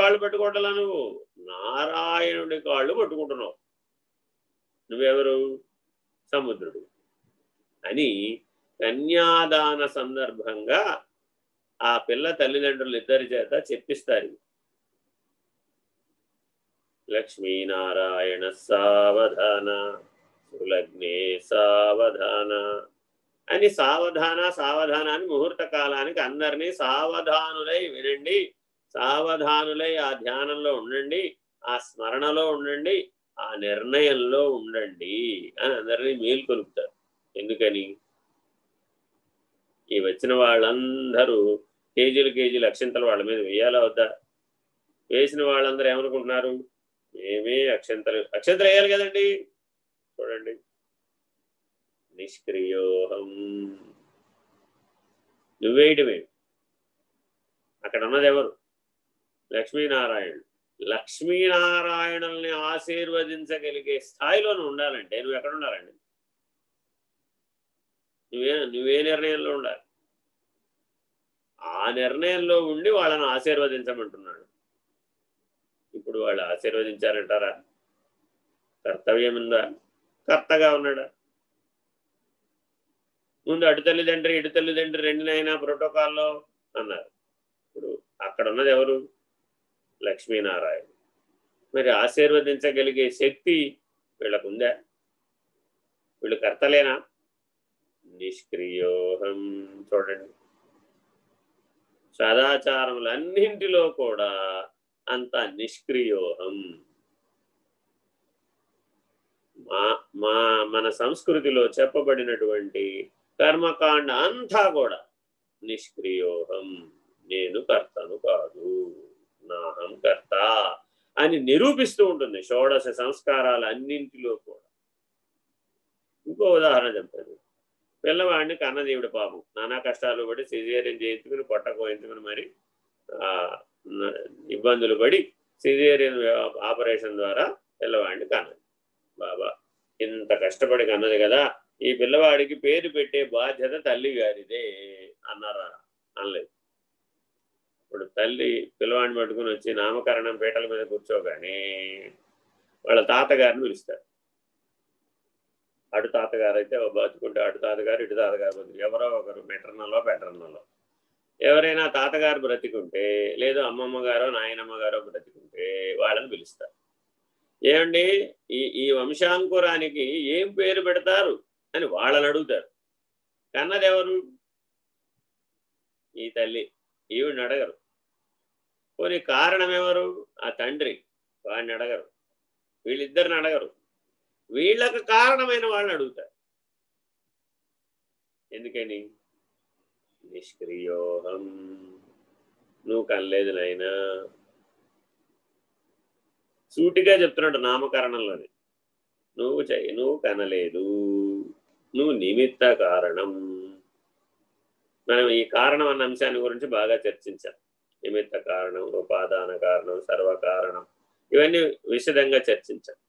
కాళ్ళు పట్టుకోవటలా నువ్వు? నారాయణుడి కాళ్ళు పట్టుకుంటున్నావు. నువ్వెవరు? సముద్రుడు. అని కన్యాదాన సందర్భంగా ఆ పిల్ల తల్లిదండ్రులు ఇద్దరి చేత చెప్పిస్తారు. లక్ష్మీనారాయణ సావధాన సులగ్నే సావధాన అని సావధాన సావధానాన్ని ముహూర్త కాలానికి అందరినీ సావధానులై వినండి. సావధానులై ఆ ధ్యానంలో ఉండండి ఆ స్మరణలో ఉండండి ఆ నిర్ణయంలో ఉండండి అని అందరినీ మేల్కొలుపుతారు ఎందుకని? ఈ వచ్చిన వాళ్ళందరూ కేజీలు కేజీలు అక్షంతలు వాళ్ళ మీద వేయాలా వద్దా? వేసిన వాళ్ళందరూ ఏమనుకుంటున్నారు? మేమే అక్షంతలు. అక్షంతలు వేయాలి కదండి. చూడండి. నిష్క్రియోహం. నువ్వేయటమే. అక్కడ ఉన్నది ఎవరు? లక్ష్మీనారాయణుడు. లక్ష్మీనారాయణుల్ని ఆశీర్వదించగలిగే స్థాయిలోనే ఉండాలంటే నువ్వు ఎక్కడ ఉండాలండి? నువ్వే నువ్వే నిర్ణయంలో ఉండాలి. ఆ నిర్ణయంలో ఉండి వాళ్ళని ఆశీర్వదించమంటున్నాడు. ఇప్పుడు వాళ్ళు ఆశీర్వదించారంటారా? కర్తవ్యం ఉందా? కర్తగా ఉన్నాడా? ముందు అటు తల్లిదండ్రి ఇటు తల్లిదండ్రి రెండునైనా ప్రోటోకాల్లో అన్నారు. ఇప్పుడు అక్కడ ఉన్నది ఎవరు? లక్ష్మీనారాయణ. మరి ఆశీర్వదించగలిగే శక్తి వీళ్ళకుందా? వీళ్ళు కర్తలేనా? నిష్క్రియోహం. చూడండి. సదాచారములన్నింటిలో కూడా అంత నిష్క్రియోహం. మా మా మన సంస్కృతిలో చెప్పబడినటువంటి కర్మకాండ అంతా కూడా నిష్క్రియోహం. నేను కర్తను కాదు. నాహం కర్త అని నిరూపిస్తూ ఉంటుంది షోడశ సంస్కారాలు అన్నింటిలో కూడా. ఇంకో ఉదాహరణ చెప్తాను. పిల్లవాడిని కన్నదేవుడు పాపం. నానా కష్టాలు పడి సిజేరియన్ చేయించుకుని పొట్ట కోయించుకుని మరి ఇబ్బందులు పడి సిజేరియన్ ఆపరేషన్ ద్వారా పిల్లవాడిని కన్నది. బాబా ఇంత కష్టపడి కన్నది కదా. ఈ పిల్లవాడికి పేరు పెట్టే బాధ్యత తల్లి గారిదే అన్నారా అనలేదు. ఇప్పుడు తల్లి పిల్లవాడిని పట్టుకుని వచ్చి నామకరణం పీటల మీద కూర్చోగానే వాళ్ళ తాతగారిని పిలుస్తారు. అటు తాతగారు అయితే బతుకుంటే అటు తాతగారు ఇటు తాతగారు బతుకు ఎవరో ఒకరు మెటర్నలో పెటర్నలో ఎవరైనా తాతగారు బ్రతికుంటే లేదు అమ్మమ్మ గారో నాయనమ్మ గారో బ్రతికుంటే వాళ్ళని పిలుస్తారు. ఏమండి? ఈ ఈ వంశాంకురానికి ఏం పేరు పెడతారు అని వాళ్ళని అడుగుతారు. కన్నదెవరు? ఈ తల్లి. ఈవిడిని అడగరు. పోనీ కారణం ఎవరు ఆ తండ్రి. వాడిని అడగరు. వీళ్ళిద్దరిని అడగరు. వీళ్ళకు కారణమైన వాళ్ళని అడుగుతారు. ఎందుకని? నిష్క్రియోహం. నువ్వు కనలేదు నాయనా. సూటిగా చెప్తున్నాడు నామకరణంలోనే. నువ్వు చెయ్యి నువ్వు కనలేదు. నువ్వు నిమిత్త కారణం. మనం ఈ కారణం అన్న అంశాన్ని గురించి బాగా చర్చించాం. నిమిత్త కారణం ఉపాదాన కారణం సర్వకారణం ఇవన్నీ విశదంగా చర్చించాను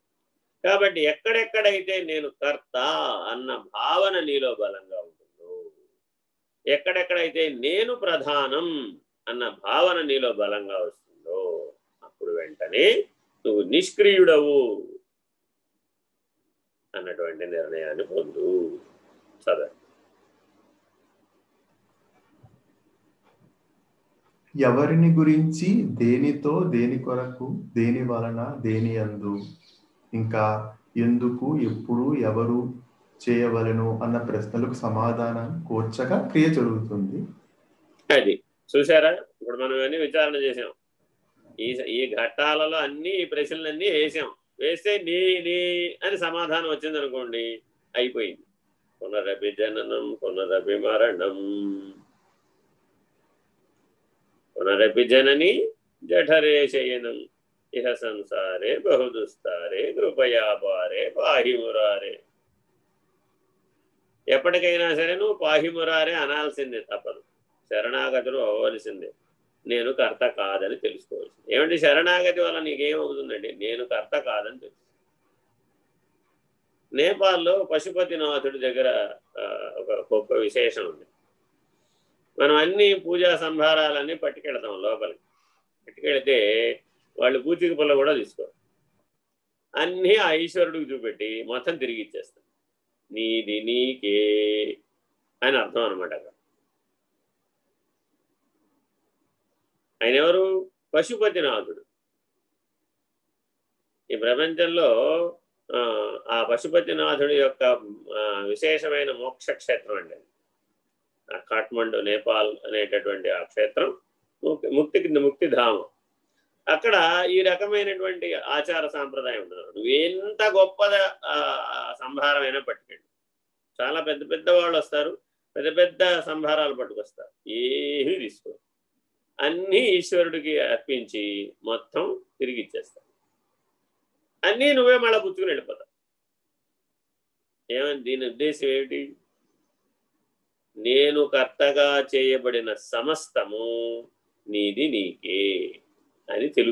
కాబట్టి ఎక్కడెక్కడైతే నేను కర్త అన్న భావన నీలో బలంగా ఉంటుందో ఎక్కడెక్కడైతే నేను ప్రధానం అన్న భావన నీలో బలంగా వస్తుందో అప్పుడు వెంటనే నువ్వు నిష్క్రియుడవు అన్నటువంటి నిర్ణయాన్ని పొందు. చదవండి. ఎవరిని గురించి? దేనితో? దేని కొరకు? దేని వలన? దేని అందు ఇంకా ఎందుకు? ఎప్పుడు? ఎవరు చేయవలను? అన్న ప్రశ్నలకు సమాధానం కోర్చగా క్రియ జరుగుతుంది. అది. చూసారా ఇప్పుడు మనం అన్ని విచారణ చేసాం ఈ ఈ ఘట్టాలలో అన్ని ప్రశ్నలన్నీ వేసాం వేస్తే నీ నీ అని సమాధానం వచ్చింది అనుకోండి అయిపోయింది. పునరభిజననం పునరభిమరణం. పునరపి జనని జఠరే శయనం ఇహ సంసారే బహుదుస్తారే కృపయాపారే పాహిమురారే ఎప్పటికైనా సరే నువ్వు పాహిమురారే అనాల్సిందే తప్పదు. శరణాగతులు అవ్వవలసిందే. నేను కర్త కాదని తెలుసుకోవచ్చు ఏమంటే శరణాగతి వల్ల నీకేమవుతుందండి నేను కర్త కాదని తెలుసు. నేపాల్లో పశుపతినాథుడి దగ్గర ఒక గొప్ప విశేషం ఉంది. మనం అన్ని పూజా సంభారాలన్నీ పట్టుకెడతాం లోపలికి. పట్టుకెళితే వాళ్ళు పూచిక పుల్ల కూడా తీసుకోరు. అన్నీ ఆ ఈశ్వరుడికి చూపెట్టి మొత్తం తిరిగి ఇచ్చేస్తాం నీది నీకే అని అర్థం అనమాట అక్కడ ఆయన ఎవరు? పశుపతినాథుడు. ఈ ప్రపంచంలో ఆ పశుపతినాథుడి యొక్క విశేషమైన మోక్ష క్షేత్రం అండి అది. కాఠ్మండు నేపాల్ అనేటటువంటి ఆ క్షేత్రం ముక్తి కింద ముక్తి ధామం అక్కడ ఈ రకమైనటువంటి ఆచార సాంప్రదాయం ఉంటుంది. నువ్వు ఎంత గొప్ప సంభారమైనా పట్టుకెళ్ళి. చాలా పెద్ద పెద్ద వాళ్ళు వస్తారు. పెద్ద పెద్ద సంభారాలు పట్టుకొస్తారు. ఏమీ తీసుకో అన్నీ ఈశ్వరుడికి అర్పించి మొత్తం తిరిగి ఇచ్చేస్తారు అన్నీ నువ్వే మళ్ళా పుచ్చుకుని వెళ్ళిపోతావు. ఏమని దీని ఉద్దేశం ఏమిటి? నేను కర్తగా చేయబడిన సమస్తము నీది నీకే అని తెలుగు